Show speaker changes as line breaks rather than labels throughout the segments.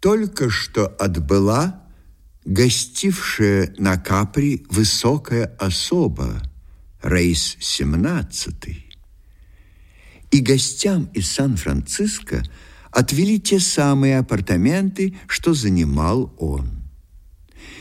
только что отбыла гостившая на Капри высокая особа, рейс 17 И гостям из Сан-Франциско отвели те самые апартаменты, что занимал он.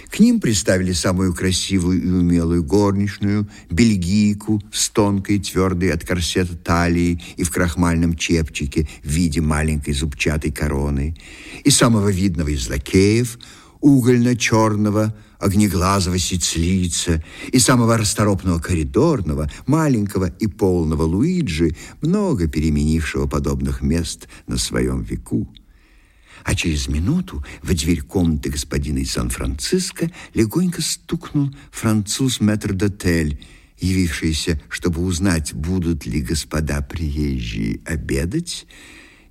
К ним представили самую красивую и умелую горничную, бельгийку с тонкой, твердой от корсета талии и в крахмальном чепчике в виде маленькой зубчатой короны, и самого видного из лакеев, угольно-черного, огнеглазого сицилийца и самого расторопного коридорного, маленького и полного Луиджи, много переменившего подобных мест на своем веку. А через минуту в дверь комнаты господина из Сан-Франциско легонько стукнул француз метрдотель, явившийся, чтобы узнать, будут ли господа приезжие обедать,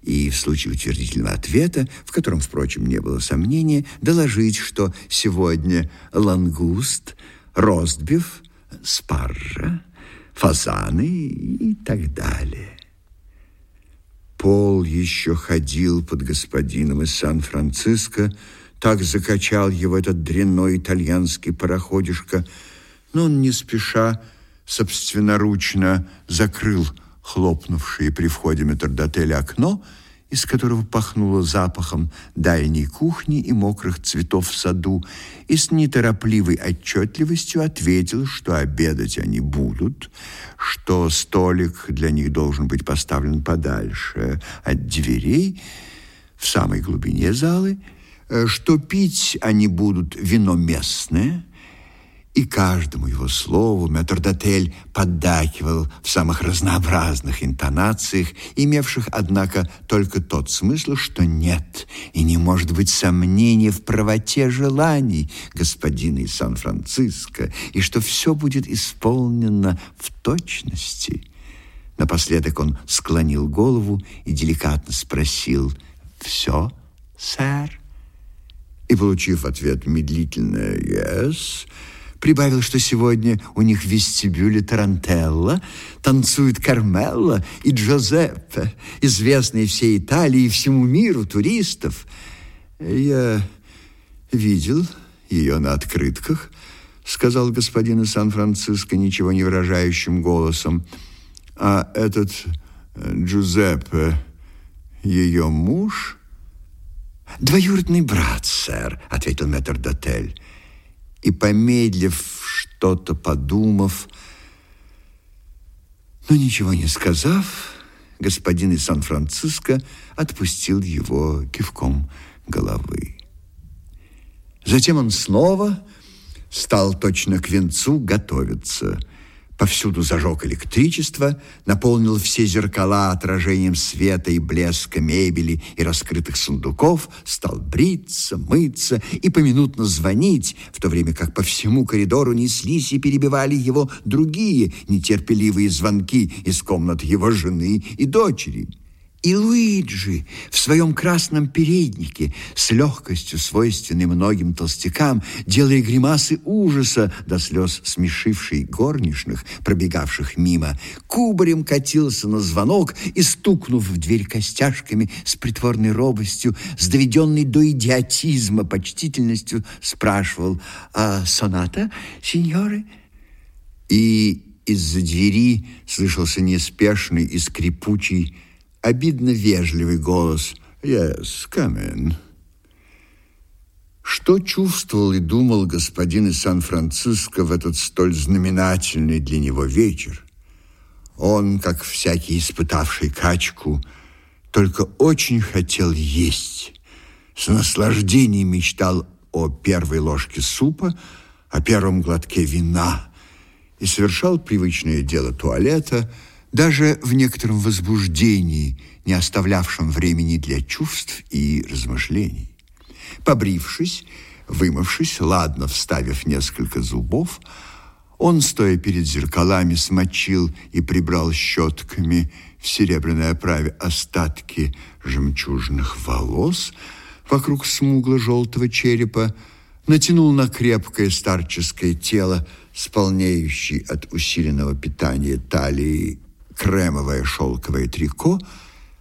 и в случае утвердительного ответа, в котором, впрочем, не было сомнения, доложить, что сегодня лангуст, ростбиф, спаржа, фазаны и так далее. Пол еще ходил под господином из Сан-Франциско, так закачал его этот дрянной итальянский пароходишко, но он не спеша собственноручно закрыл хлопнувшее при входе метрдотеля окно, из которого пахнуло запахом дальней кухни и мокрых цветов в саду, и с неторопливой отчетливостью ответил, что обедать они будут, что столик для них должен быть поставлен подальше от дверей, в самой глубине залы, э, что пить они будут вино местное – и каждому его слову метрдотель поддакивал в самых разнообразных интонациях, имевших, однако, только тот смысл, что нет и не может быть сомнения в правоте желаний господина из Сан-Франциско, и что все будет исполнено в точности. Напоследок он склонил голову и деликатно спросил «Все, сэр?» И, получив ответ медлительное «Yes», Прибавил, что сегодня у них в вестибюле Тарантелла танцует Кармелла и Джозеппе, известные всей Италии и всему миру туристов. Я видел ее на открытках, сказал господин из Сан-Франциско ничего не выражающим голосом. А этот э, Джузеппе, ее муж? Двоюродный брат, сэр, ответил метрдотель и, помедлив, что-то подумав, но ничего не сказав, господин из Сан-Франциско отпустил его кивком головы. Затем он снова стал точно к венцу готовиться – Повсюду зажег электричество, наполнил все зеркала отражением света и блеска мебели и раскрытых сундуков, стал бриться, мыться и поминутно звонить, в то время как по всему коридору неслись и перебивали его другие нетерпеливые звонки из комнат его жены и дочери. И Луиджи в своем красном переднике с легкостью, свойственной многим толстякам, делая гримасы ужаса до слез смешивший горничных, пробегавших мимо, кубарем катился на звонок и, стукнув в дверь костяшками с притворной робостью, с доведенной до идиотизма почтительностью, спрашивал «А соната, сеньоры?» И из-за двери слышался неспешный и скрипучий обидно вежливый голос «Yes, come in». Что чувствовал и думал господин из Сан-Франциско в этот столь знаменательный для него вечер? Он, как всякий испытавший качку, только очень хотел есть. С наслаждением мечтал о первой ложке супа, о первом глотке вина и совершал привычное дело туалета – даже в некотором возбуждении, не оставлявшем времени для чувств и размышлений. Побрившись, вымывшись, ладно вставив несколько зубов, он, стоя перед зеркалами, смочил и прибрал щетками в серебряной оправе остатки жемчужных волос вокруг смугло-желтого черепа, натянул на крепкое старческое тело, сполнеющий от усиленного питания талии кремовое шелковое трико,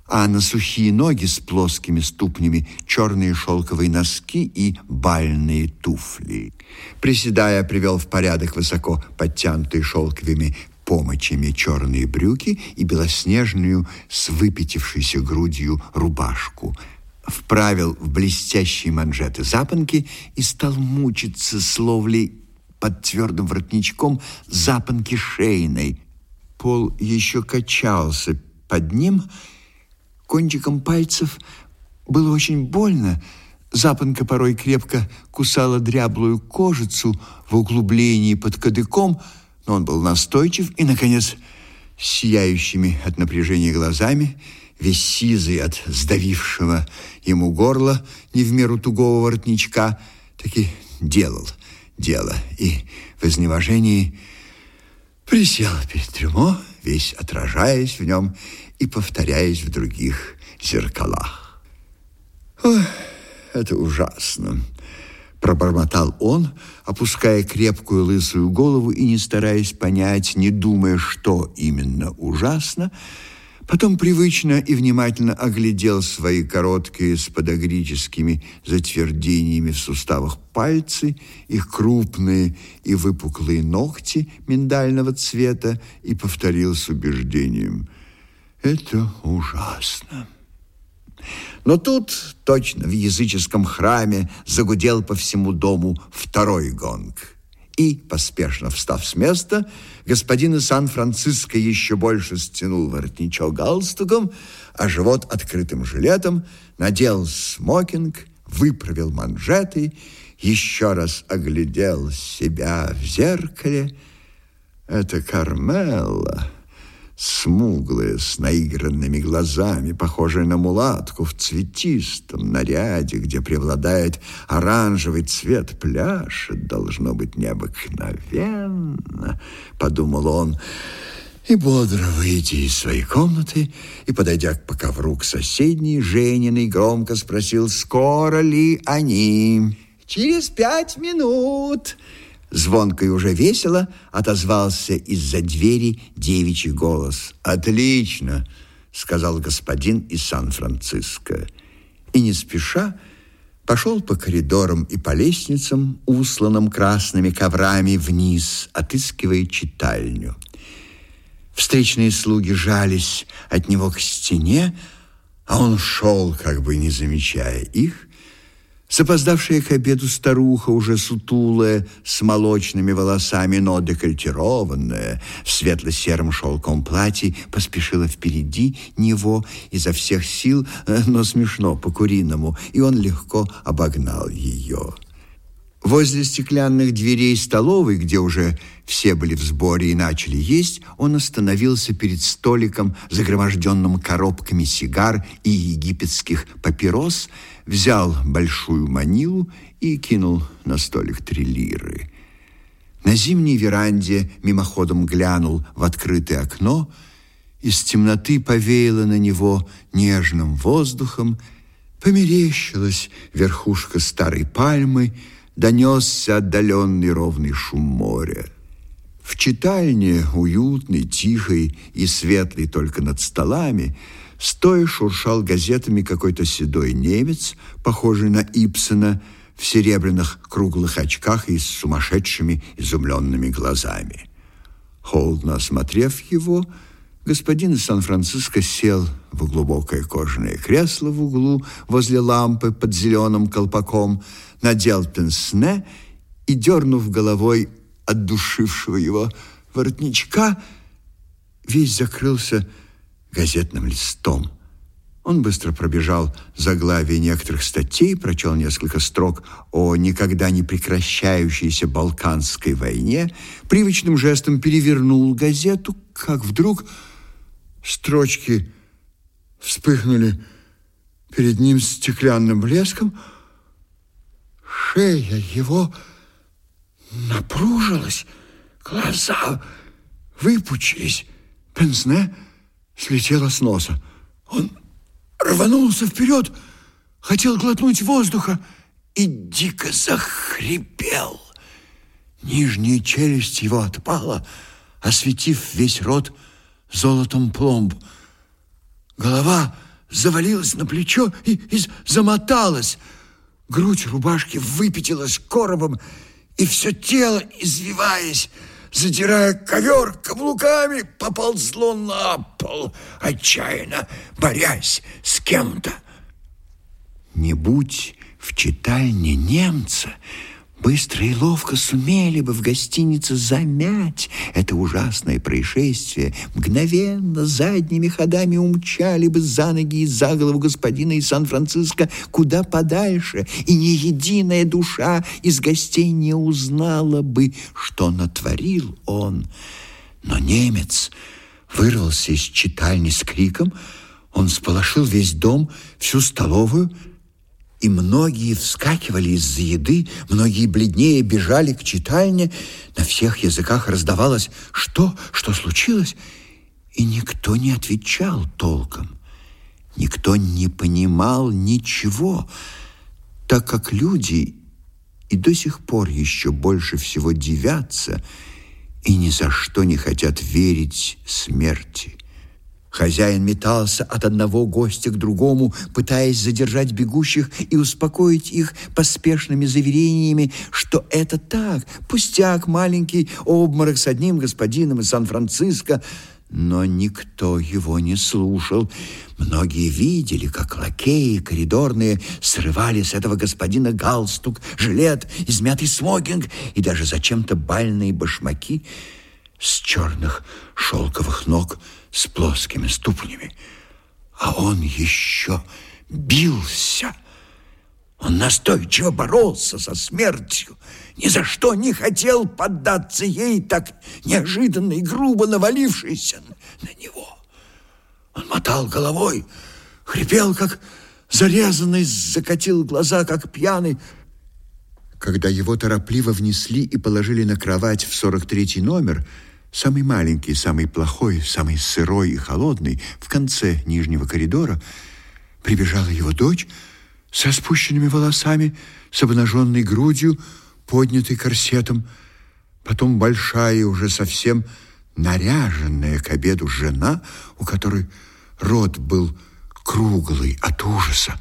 а на сухие ноги с плоскими ступнями черные шелковые носки и бальные туфли. Приседая, привел в порядок высоко подтянутые шелковыми помочами черные брюки и белоснежную с выпятившейся грудью рубашку. Вправил в блестящие манжеты запонки и стал мучиться с ловлей под твердым воротничком запонки шейной. Пол еще качался под ним, кончиком пальцев было очень больно, Запонка порой крепко кусала дряблую кожицу в углублении под кадыком, но он был настойчив и, наконец, сияющими от напряжения глазами, весь сизый от сдавившего ему горла не в меру тугого воротничка, таки делал дело. И в изнеможении присел перед трюмо, весь отражаясь в нем и повторяясь в других зеркалах. Ой, это ужасно пробормотал он, опуская крепкую лысую голову и не стараясь понять, не думая, что именно ужасно, потом привычно и внимательно оглядел свои короткие с подогрическими затвердениями в суставах пальцы, их крупные и выпуклые ногти миндального цвета и повторил с убеждением «Это ужасно». Но тут, точно в языческом храме, загудел по всему дому второй гонг. И, поспешно встав с места, господин из Сан-Франциско еще больше стянул воротничок галстуком, а живот открытым жилетом, надел смокинг, выправил манжеты, еще раз оглядел себя в зеркале. Это Кармела смуглая, с наигранными глазами, похожая на мулатку в цветистом наряде, где преобладает оранжевый цвет пляшет, должно быть необыкновенно, подумал он, и бодро выйдя из своей комнаты и, подойдя по ковру к соседней, Жениной громко спросил, скоро ли они? «Через пять минут», Звонко и уже весело отозвался из-за двери девичий голос. «Отлично!» — сказал господин из Сан-Франциско. И не спеша пошел по коридорам и по лестницам, усланным красными коврами вниз, отыскивая читальню. Встречные слуги жались от него к стене, а он шел, как бы не замечая их, Запоздавшая к обеду старуха, уже сутулая, с молочными волосами, но декольтированная, в светло-сером шелком платье, поспешила впереди него изо всех сил, э, но смешно по-куриному, и он легко обогнал ее. Возле стеклянных дверей столовой, где уже все были в сборе и начали есть, он остановился перед столиком, загроможденным коробками сигар и египетских папирос, взял большую манилу и кинул на столик три лиры. На зимней веранде мимоходом глянул в открытое окно, из темноты повеяло на него нежным воздухом, померещилась верхушка старой пальмы, донесся отдаленный ровный шум моря. В читальне, уютной, тихой и светлой только над столами, стоя шуршал газетами какой-то седой немец, похожий на Ипсона, в серебряных круглых очках и с сумасшедшими изумленными глазами. Холодно осмотрев его, господин из Сан-Франциско сел в глубокое кожаное кресло в углу возле лампы под зеленым колпаком, надел пенсне и, дернув головой от душившего его воротничка, весь закрылся газетным листом. Он быстро пробежал заглавие некоторых статей, прочел несколько строк о никогда не прекращающейся Балканской войне, привычным жестом перевернул газету, как вдруг строчки вспыхнули перед ним стеклянным блеском, шея его напружилась, глаза выпучились, пенсне слетело с носа. Он рванулся вперед, хотел глотнуть воздуха и дико захрипел. Нижняя челюсть его отпала, осветив весь рот золотом пломб. Голова завалилась на плечо и, и замоталась. Грудь рубашки выпятилась коробом, и все тело, извиваясь, задирая ковер каблуками, поползло на пол, отчаянно борясь с кем-то. Не будь в читальне немца, быстро и ловко сумели бы в гостинице замять это ужасное происшествие, мгновенно задними ходами умчали бы за ноги и за голову господина из Сан-Франциско. Куда подальше, и ни единая душа из гостей не узнала бы, что натворил он. Но немец вырвался из читальни с криком, он сполошил весь дом, всю столовую, и многие вскакивали из-за еды, многие бледнее бежали к читальне. На всех языках раздавалось «Что? Что случилось?» И никто не отвечал толком. Никто не понимал ничего, так как люди и до сих пор еще больше всего дивятся и ни за что не хотят верить смерти. Хозяин метался от одного гостя к другому, пытаясь задержать бегущих и успокоить их поспешными заверениями, что это так, пустяк, маленький обморок с одним господином из Сан-Франциско. Но никто его не слушал. Многие видели, как лакеи коридорные срывали с этого господина галстук, жилет, измятый смокинг и даже зачем-то бальные башмаки с черных шелковых ног – с плоскими ступнями. А он еще бился. Он настойчиво боролся со смертью, ни за что не хотел поддаться ей, так неожиданно и грубо навалившейся на него. Он мотал головой, хрипел, как зарезанный, закатил глаза, как пьяный. Когда его торопливо внесли и положили на кровать в 43-й номер, самый маленький, самый плохой, самый сырой и холодный, в конце нижнего коридора, прибежала его дочь со спущенными волосами, с обнаженной грудью, поднятой корсетом, потом большая уже совсем наряженная к обеду жена, у которой рот был круглый от ужаса.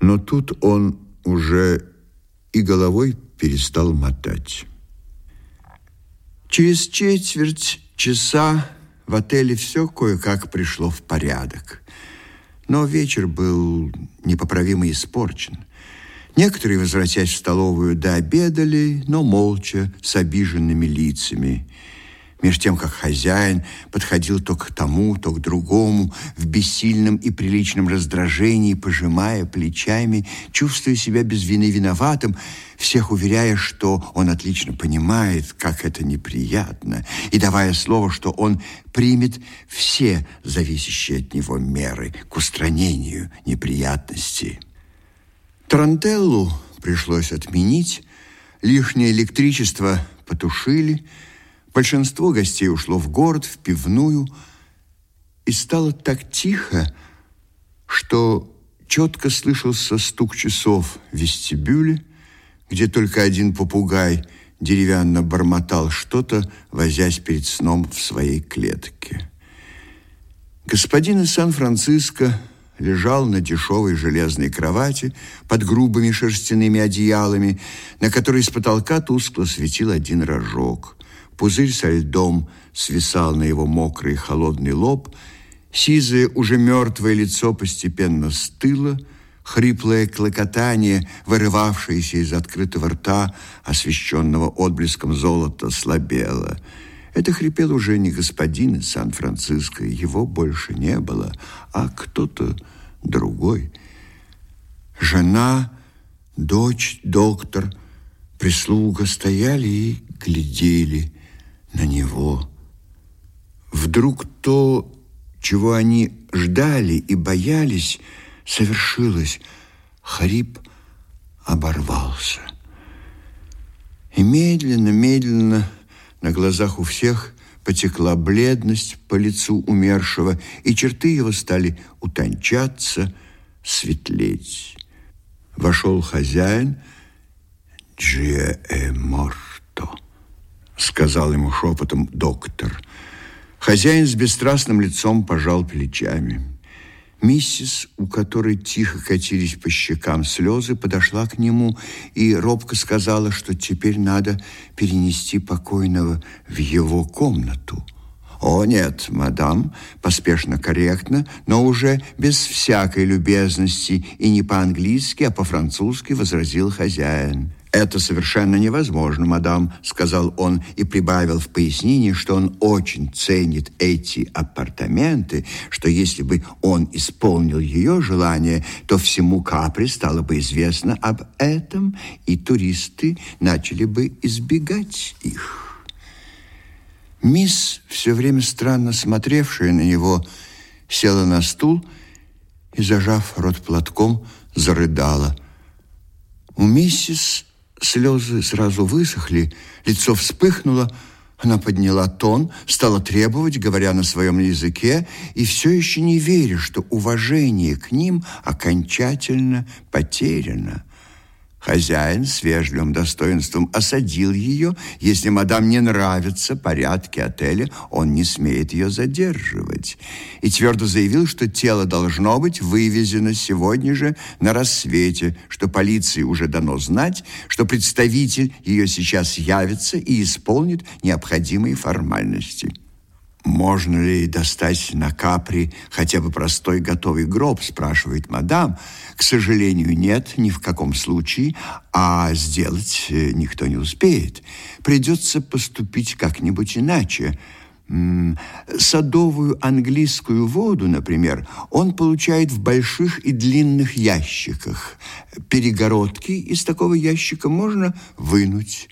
Но тут он уже и головой перестал мотать. Через четверть часа в отеле все кое-как пришло в порядок. Но вечер был непоправимо испорчен. Некоторые, возвратясь в столовую, дообедали, но молча, с обиженными лицами – меж тем, как хозяин подходил то к тому, то к другому, в бессильном и приличном раздражении, пожимая плечами, чувствуя себя без вины виноватым, всех уверяя, что он отлично понимает, как это неприятно, и давая слово, что он примет все зависящие от него меры к устранению неприятностей. Тарантеллу пришлось отменить, лишнее электричество потушили – Большинство гостей ушло в город, в пивную, и стало так тихо, что четко слышался стук часов в вестибюле, где только один попугай деревянно бормотал что-то, возясь перед сном в своей клетке. Господин из Сан-Франциско лежал на дешевой железной кровати под грубыми шерстяными одеялами, на которой с потолка тускло светил один рожок – Пузырь со льдом свисал на его мокрый холодный лоб, сизое, уже мертвое лицо постепенно стыло, хриплое клокотание, вырывавшееся из открытого рта, освещенного отблеском золота, слабело. Это хрипел уже не господин из Сан-Франциско, его больше не было, а кто-то другой. Жена, дочь, доктор, прислуга стояли и глядели – на него. Вдруг то, чего они ждали и боялись, совершилось. Харип оборвался. И медленно, медленно на глазах у всех потекла бледность по лицу умершего, и черты его стали утончаться, светлеть. Вошел хозяин Джиэ Морто сказал ему шепотом доктор. Хозяин с бесстрастным лицом пожал плечами. Миссис, у которой тихо катились по щекам слезы, подошла к нему и робко сказала, что теперь надо перенести покойного в его комнату. «О, нет, мадам», поспешно корректно, но уже без всякой любезности и не по-английски, а по-французски возразил хозяин. «Это совершенно невозможно, мадам», — сказал он и прибавил в пояснении, что он очень ценит эти апартаменты, что если бы он исполнил ее желание, то всему Капри стало бы известно об этом, и туристы начали бы избегать их. Мисс, все время странно смотревшая на него, села на стул и, зажав рот платком, зарыдала. У миссис слезы сразу высохли, лицо вспыхнуло, она подняла тон, стала требовать, говоря на своем языке, и все еще не веря, что уважение к ним окончательно потеряно. Хозяин с вежливым достоинством осадил ее. Если мадам не нравятся порядки отеля, он не смеет ее задерживать. И твердо заявил, что тело должно быть вывезено сегодня же на рассвете, что полиции уже дано знать, что представитель ее сейчас явится и исполнит необходимые формальности. «Можно ли достать на капри хотя бы простой готовый гроб?» спрашивает мадам. «К сожалению, нет, ни в каком случае, а сделать э, никто не успеет. Придется поступить как-нибудь иначе». Садовую английскую воду, например, он получает в больших и длинных ящиках. Перегородки из такого ящика можно вынуть.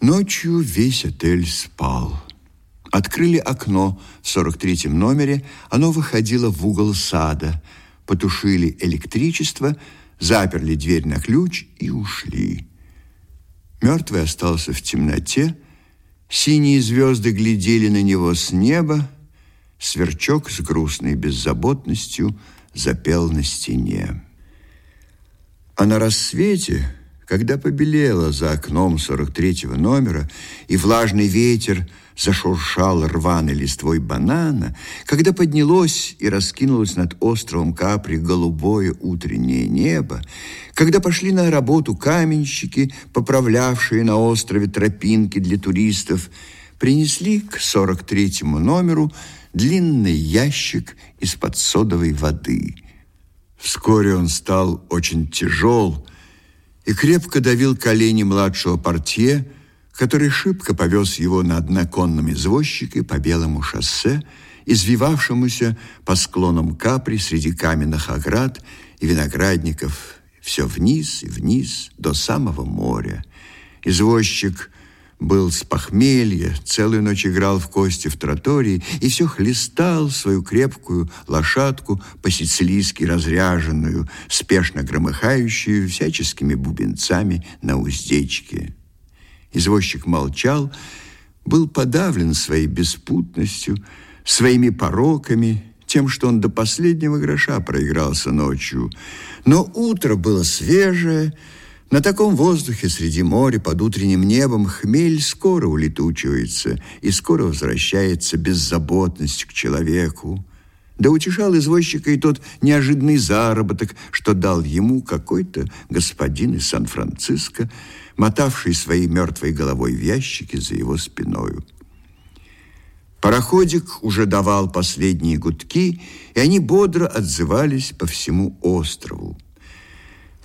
Ночью весь отель спал. Открыли окно в 43-м номере, оно выходило в угол сада. Потушили электричество, заперли дверь на ключ и ушли. Мертвый остался в темноте, синие звезды глядели на него с неба, сверчок с грустной беззаботностью запел на стене. А на рассвете, когда побелело за окном 43-го номера, и влажный ветер – зашуршал рваной листвой банана, когда поднялось и раскинулось над островом Капри голубое утреннее небо, когда пошли на работу каменщики, поправлявшие на острове тропинки для туристов, принесли к 43-му номеру длинный ящик из-под содовой воды. Вскоре он стал очень тяжел и крепко давил колени младшего портье, который шибко повез его на одноконном извозчике по белому шоссе, извивавшемуся по склонам Капри среди каменных оград и виноградников, все вниз и вниз до самого моря. Извозчик был с похмелья, целую ночь играл в кости в тротории и все хлестал свою крепкую лошадку по-сицилийски разряженную, спешно громыхающую всяческими бубенцами на уздечке. Извозчик молчал, был подавлен своей беспутностью, своими пороками, тем, что он до последнего гроша проигрался ночью. Но утро было свежее, на таком воздухе среди моря под утренним небом хмель скоро улетучивается и скоро возвращается беззаботность к человеку. Да утешал извозчика и тот неожиданный заработок, что дал ему какой-то господин из Сан-Франциско, мотавший своей мертвой головой в ящике за его спиною. Пароходик уже давал последние гудки, и они бодро отзывались по всему острову.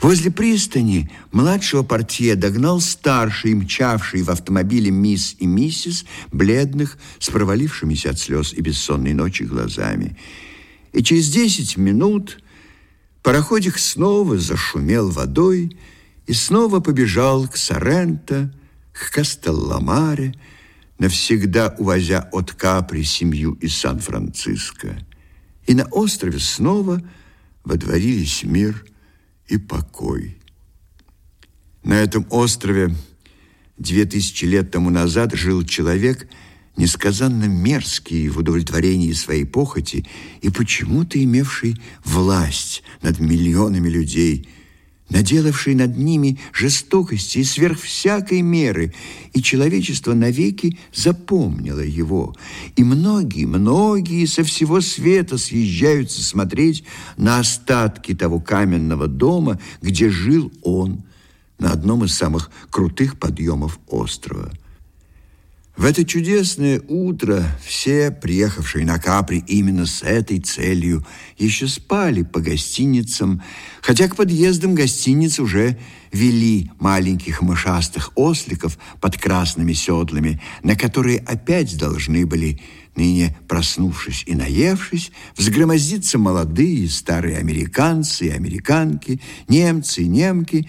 Возле пристани младшего портье догнал старший, мчавший в автомобиле мисс и миссис, бледных, с провалившимися от слез и бессонной ночи глазами. И через десять минут пароходик снова зашумел водой, и снова побежал к Соренто, к Кастелламаре, навсегда увозя от Капри семью из Сан-Франциско. И на острове снова водворились мир и покой. На этом острове две тысячи лет тому назад жил человек, несказанно мерзкий в удовлетворении своей похоти и почему-то имевший власть над миллионами людей – наделавший над ними жестокости сверх всякой меры, и человечество навеки запомнило его. И многие, многие со всего света съезжаются смотреть на остатки того каменного дома, где жил он, на одном из самых крутых подъемов острова – в это чудесное утро все, приехавшие на Капри именно с этой целью, еще спали по гостиницам, хотя к подъездам гостиниц уже вели маленьких мышастых осликов под красными седлами, на которые опять должны были, ныне проснувшись и наевшись, взгромоздиться молодые старые американцы и американки, немцы и немки,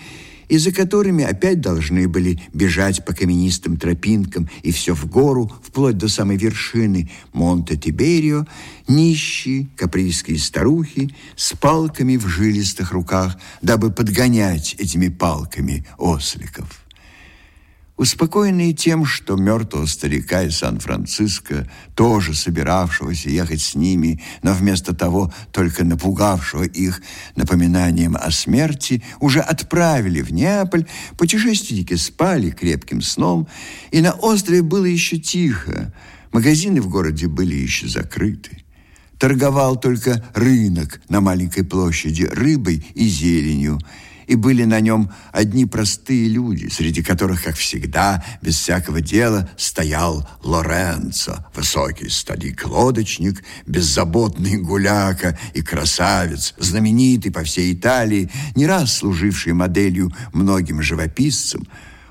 и за которыми опять должны были бежать по каменистым тропинкам и все в гору, вплоть до самой вершины Монте-Тиберио, нищие каприйские старухи с палками в жилистых руках, дабы подгонять этими палками осликов. Успокоенные тем, что мертвого старика из Сан-Франциско, тоже собиравшегося ехать с ними, но вместо того только напугавшего их напоминанием о смерти, уже отправили в Неаполь, путешественники спали крепким сном, и на острове было еще тихо, магазины в городе были еще закрыты. Торговал только рынок на маленькой площади рыбой и зеленью – и были на нем одни простые люди, среди которых, как всегда, без всякого дела, стоял Лоренцо, высокий старик-лодочник, беззаботный гуляка и красавец, знаменитый по всей Италии, не раз служивший моделью многим живописцам,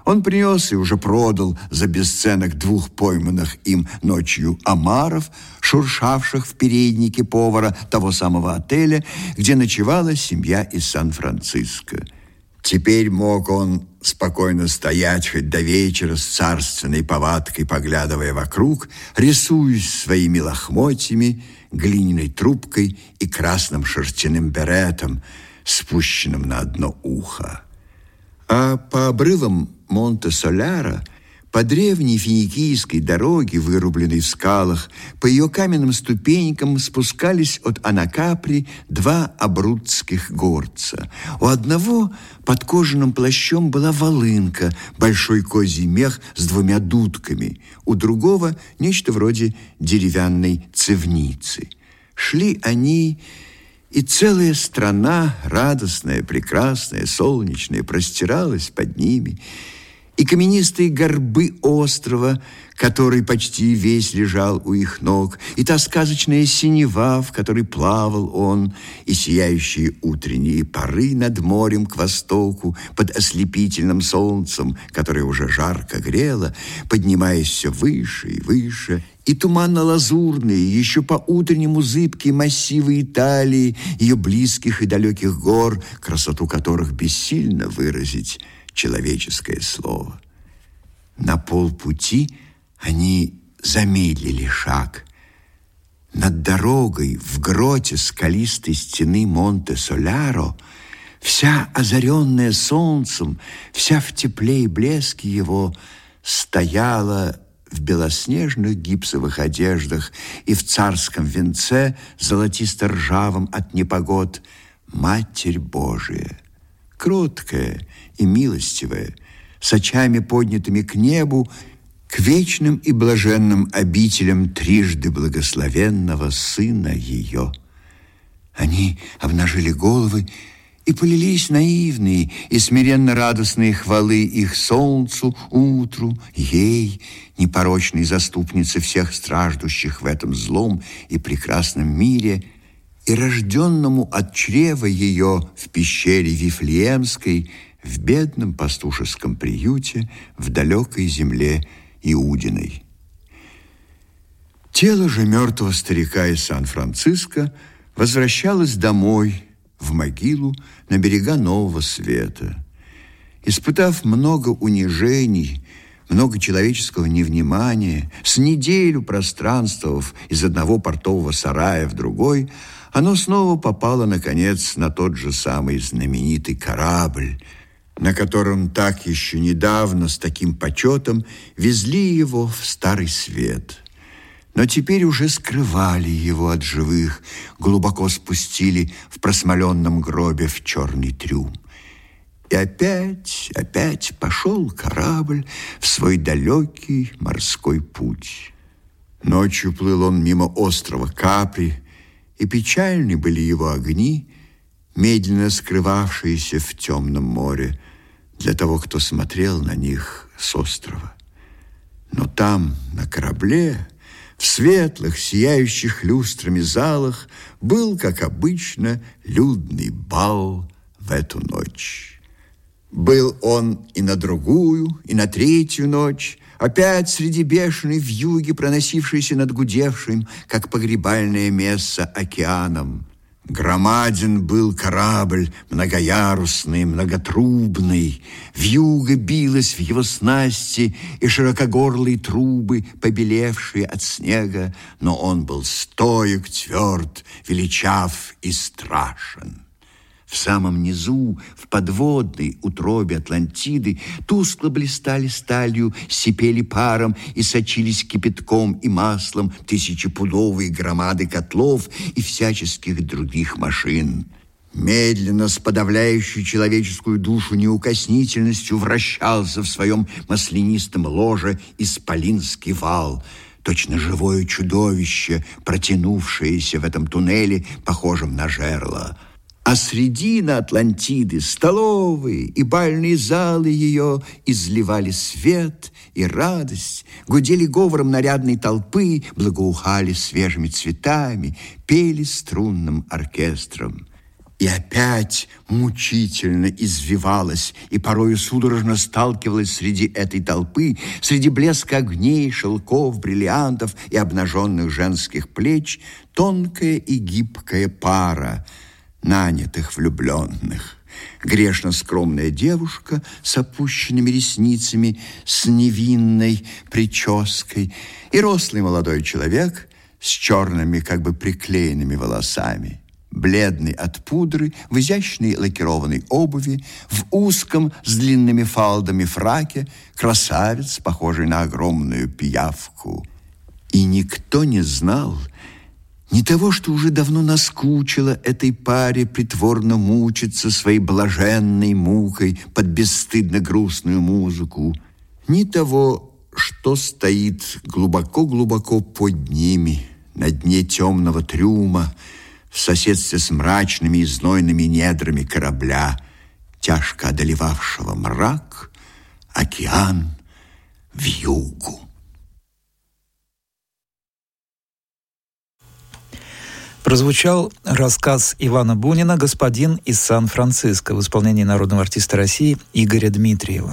он принес и уже продал за бесценок двух пойманных им ночью омаров, шуршавших в переднике повара того самого отеля, где ночевала семья из Сан-Франциско. Теперь мог он спокойно стоять хоть до вечера с царственной повадкой, поглядывая вокруг, рисуясь своими лохмотьями, глиняной трубкой и красным шерстяным беретом, спущенным на одно ухо. А по обрывам Монте-Соляра по древней финикийской дороге, вырубленной в скалах, по ее каменным ступенькам спускались от Анакапри два абрудских горца. У одного под кожаным плащом была волынка, большой козий мех с двумя дудками, у другого нечто вроде деревянной цевницы. Шли они и целая страна, радостная, прекрасная, солнечная, простиралась под ними. И каменистые горбы острова, который почти весь лежал у их ног, и та сказочная синева, в которой плавал он, и сияющие утренние поры над морем к востоку, под ослепительным солнцем, которое уже жарко грело, поднимаясь все выше и выше, и туманно-лазурные, еще по-утреннему зыбкие массивы Италии, ее близких и далеких гор, красоту которых бессильно выразить человеческое слово. На полпути они замедлили шаг. Над дорогой в гроте скалистой стены Монте-Соляро вся озаренная солнцем, вся в тепле и блеске его, стояла в белоснежных гипсовых одеждах и в царском венце, золотисто-ржавом от непогод, Матерь Божия, кроткая и милостивая, с очами поднятыми к небу, к вечным и блаженным обителям трижды благословенного Сына ее. Они обнажили головы и полились наивные и смиренно радостные хвалы их солнцу, утру, ей, непорочной заступнице всех страждущих в этом злом и прекрасном мире, и рожденному от чрева ее в пещере Вифлеемской, в бедном пастушеском приюте, в далекой земле Иудиной. Тело же мертвого старика из Сан-Франциско возвращалось домой, в могилу на берега Нового Света. Испытав много унижений, много человеческого невнимания, с неделю пространствовав из одного портового сарая в другой, оно снова попало, наконец, на тот же самый знаменитый корабль, на котором так еще недавно с таким почетом везли его в Старый Свет – но теперь уже скрывали его от живых, глубоко спустили в просмоленном гробе в черный трюм. И опять, опять пошел корабль в свой далекий морской путь. Ночью плыл он мимо острова Капри, и печальны были его огни, медленно скрывавшиеся в темном море для того, кто смотрел на них с острова. Но там, на корабле, в светлых, сияющих люстрами залах был, как обычно, людный бал в эту ночь. Был он и на другую, и на третью ночь, опять среди бешеной вьюги, проносившейся над гудевшим, как погребальное место, океаном. Громаден был корабль, многоярусный, многотрубный. Вьюга билась в его снасти, и широкогорлые трубы, побелевшие от снега, но он был стоек, тверд, величав и страшен. В самом низу, в подводной утробе Атлантиды, тускло блистали сталью, сипели паром и сочились кипятком и маслом тысячепудовые громады котлов и всяческих других машин. Медленно, с подавляющей человеческую душу неукоснительностью вращался в своем маслянистом ложе исполинский вал – точно живое чудовище, протянувшееся в этом туннеле, похожем на жерло. А средина Атлантиды, столовые и бальные залы ее изливали свет и радость, гудели говором нарядной толпы, благоухали свежими цветами, пели струнным оркестром. И опять мучительно извивалась и порою судорожно сталкивалась среди этой толпы, среди блеска огней, шелков, бриллиантов и обнаженных женских плеч, тонкая и гибкая пара – нанятых влюбленных. Грешно скромная девушка с опущенными ресницами, с невинной прической и рослый молодой человек с черными, как бы приклеенными волосами бледный от пудры, в изящной лакированной обуви, в узком с длинными фалдами фраке, красавец, похожий на огромную пиявку. И никто не знал, не того, что уже давно наскучило этой паре притворно мучиться своей блаженной мукой под бесстыдно грустную музыку, ни того, что стоит глубоко-глубоко под ними, на дне темного трюма, в соседстве с мрачными и знойными недрами корабля, тяжко одолевавшего мрак, океан в югу.
Прозвучал рассказ Ивана Бунина «Господин из Сан-Франциско» в исполнении народного артиста России Игоря Дмитриева.